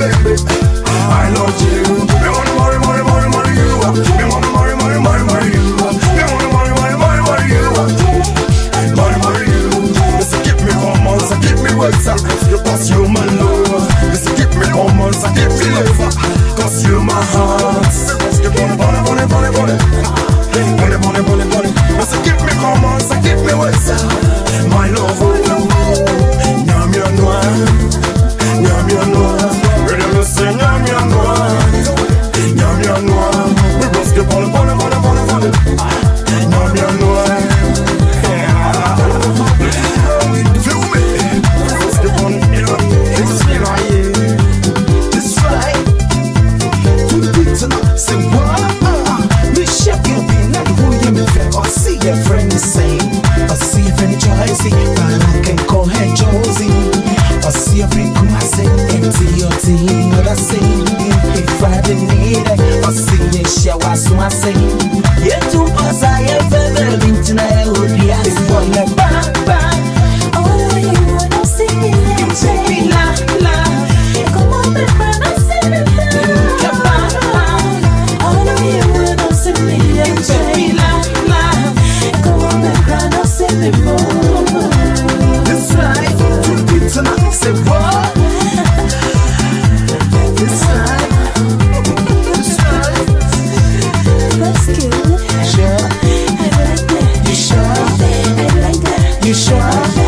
I love you. Me wanna marry, marry, marry, marry you. Me wanna marry, marry, marry, marry you. Me wanna marry, marry, marry, marry you. Marry, you. Me me you my love. Me me cause you my heart. para que coge Josie. you shine.